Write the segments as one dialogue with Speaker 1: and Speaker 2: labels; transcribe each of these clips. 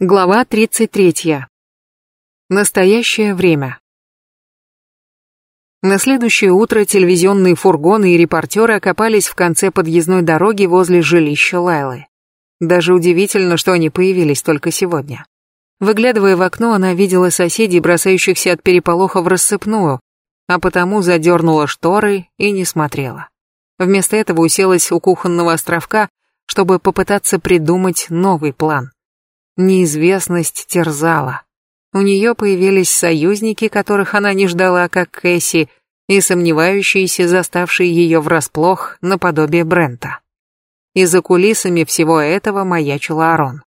Speaker 1: Глава 33. Настоящее время. На следующее утро телевизионные фургоны и репортеры окопались в конце подъездной дороги возле жилища Лайлы. Даже удивительно, что они появились только сегодня. Выглядывая в окно, она видела соседей, бросающихся от переполоха в рассыпную, а потому задернула шторы и не смотрела. Вместо этого уселась у кухонного островка, чтобы попытаться придумать новый план. Неизвестность терзала. У нее появились союзники, которых она не ждала, как Кэсси, и сомневающиеся, заставшие ее врасплох, наподобие Брента. И за кулисами всего этого маячил Арон.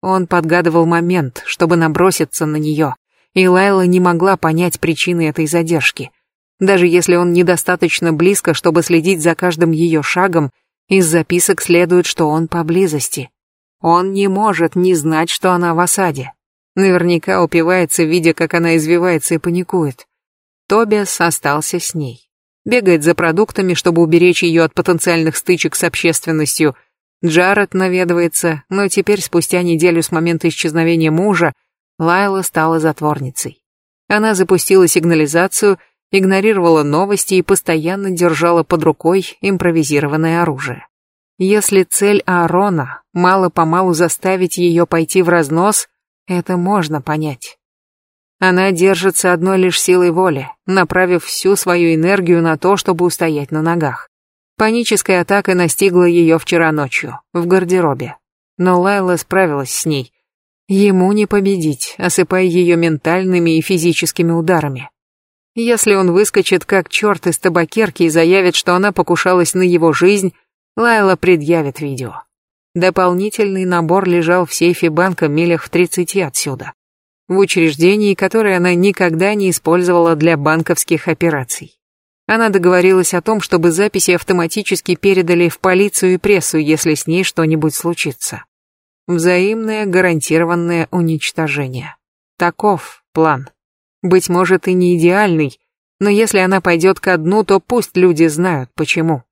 Speaker 1: Он подгадывал момент, чтобы наброситься на нее, и Лайла не могла понять причины этой задержки. Даже если он недостаточно близко, чтобы следить за каждым ее шагом, из записок следует, что он поблизости. Он не может не знать, что она в осаде. Наверняка упивается, видя, как она извивается и паникует. Тобиас остался с ней. Бегает за продуктами, чтобы уберечь ее от потенциальных стычек с общественностью. Джаред наведывается, но теперь, спустя неделю с момента исчезновения мужа, Лайла стала затворницей. Она запустила сигнализацию, игнорировала новости и постоянно держала под рукой импровизированное оружие. Если цель Аарона — мало-помалу заставить ее пойти в разнос, это можно понять. Она держится одной лишь силой воли, направив всю свою энергию на то, чтобы устоять на ногах. Паническая атака настигла ее вчера ночью, в гардеробе. Но Лайла справилась с ней. Ему не победить, осыпая ее ментальными и физическими ударами. Если он выскочит как черт из табакерки и заявит, что она покушалась на его жизнь, Лайла предъявит видео. Дополнительный набор лежал в сейфе банка милях в 30 отсюда. В учреждении, которое она никогда не использовала для банковских операций. Она договорилась о том, чтобы записи автоматически передали в полицию и прессу, если с ней что-нибудь случится. Взаимное гарантированное уничтожение. Таков план. Быть может и не идеальный, но если она пойдет ко дну, то пусть люди знают почему.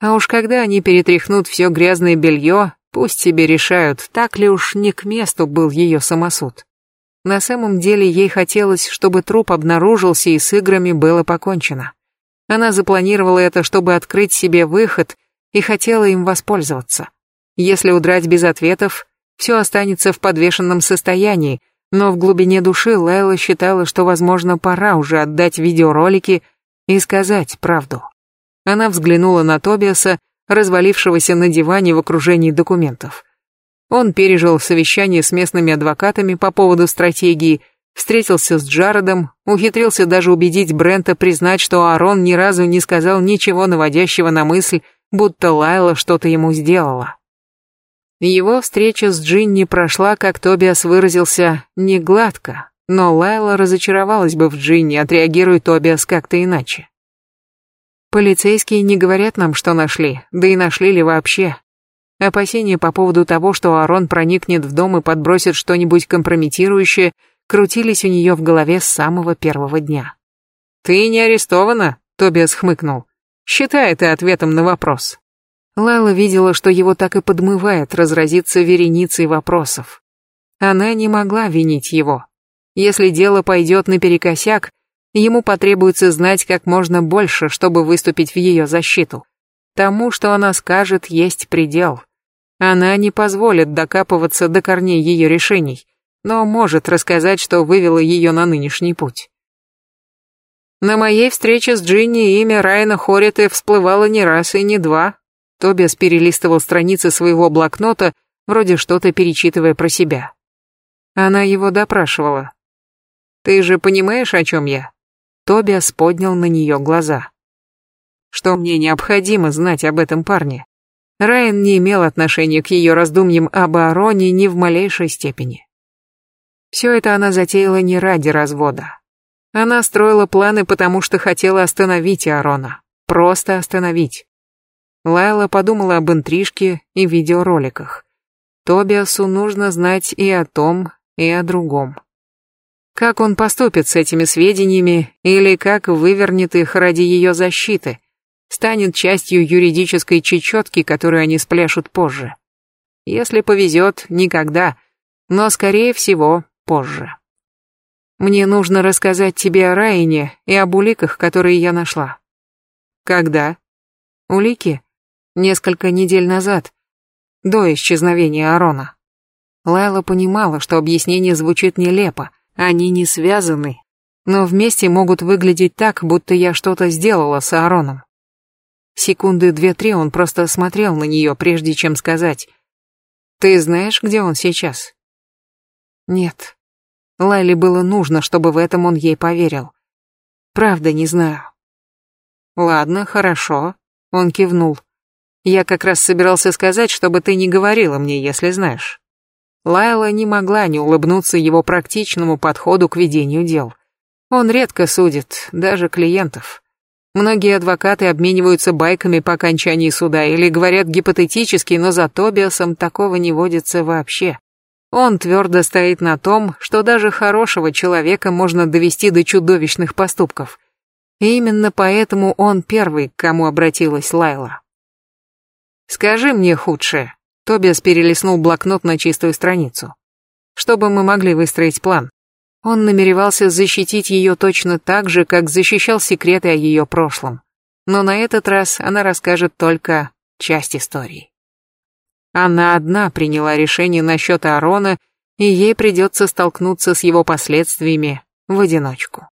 Speaker 1: А уж когда они перетряхнут все грязное белье, пусть себе решают, так ли уж не к месту был ее самосуд. На самом деле ей хотелось, чтобы труп обнаружился и с играми было покончено. Она запланировала это, чтобы открыть себе выход и хотела им воспользоваться. Если удрать без ответов, все останется в подвешенном состоянии, но в глубине души Лайла считала, что, возможно, пора уже отдать видеоролики и сказать правду. Она взглянула на Тобиаса, развалившегося на диване в окружении документов. Он пережил совещание с местными адвокатами по поводу стратегии, встретился с Джаредом, ухитрился даже убедить Брента признать, что Аарон ни разу не сказал ничего наводящего на мысль, будто Лайла что-то ему сделала. Его встреча с Джинни прошла, как Тобиас выразился, не гладко, но Лайла разочаровалась бы в Джинни, отреагируя Тобиас как-то иначе. Полицейские не говорят нам, что нашли, да и нашли ли вообще. Опасения по поводу того, что Арон проникнет в дом и подбросит что-нибудь компрометирующее, крутились у нее в голове с самого первого дня. «Ты не арестована?» — Тобиас хмыкнул. «Считай это ответом на вопрос». Лайла видела, что его так и подмывает разразиться вереницей вопросов. Она не могла винить его. Если дело пойдет наперекосяк, Ему потребуется знать как можно больше, чтобы выступить в ее защиту. Тому, что она скажет, есть предел. Она не позволит докапываться до корней ее решений, но может рассказать, что вывело ее на нынешний путь. На моей встрече с Джинни имя Райана Хориты всплывало не раз и не два. Тобиас перелистывал страницы своего блокнота, вроде что-то перечитывая про себя. Она его допрашивала. «Ты же понимаешь, о чем я?» Тобиас поднял на нее глаза. Что мне необходимо знать об этом парне? Райан не имел отношения к ее раздумьям об Аароне ни в малейшей степени. Все это она затеяла не ради развода. Она строила планы, потому что хотела остановить Аарона. Просто остановить. Лайла подумала об интрижке и видеороликах. Тобиасу нужно знать и о том, и о другом. Как он поступит с этими сведениями или как вывернет их ради ее защиты? Станет частью юридической чечетки, которую они спляшут позже. Если повезет, никогда. Но, скорее всего, позже. Мне нужно рассказать тебе о Райне и об уликах, которые я нашла. Когда? Улики? Несколько недель назад, до исчезновения Арона. Лайла понимала, что объяснение звучит нелепо, они не связаны, но вместе могут выглядеть так, будто я что-то сделала с Аароном. Секунды две-три он просто смотрел на нее, прежде чем сказать. «Ты знаешь, где он сейчас?» «Нет». Лайле было нужно, чтобы в этом он ей поверил. «Правда, не знаю». «Ладно, хорошо», — он кивнул. «Я как раз собирался сказать, чтобы ты не говорила мне, если знаешь». Лайла не могла не улыбнуться его практичному подходу к ведению дел. Он редко судит, даже клиентов. Многие адвокаты обмениваются байками по окончании суда или говорят гипотетически, но за Тобиасом такого не водится вообще. Он твердо стоит на том, что даже хорошего человека можно довести до чудовищных поступков. И именно поэтому он первый, к кому обратилась Лайла. «Скажи мне худшее», Тобиас перелистнул блокнот на чистую страницу. Чтобы мы могли выстроить план. Он намеревался защитить ее точно так же, как защищал секреты о ее прошлом. Но на этот раз она расскажет только часть истории. Она одна приняла решение насчет Арона, и ей придется столкнуться с его последствиями в одиночку.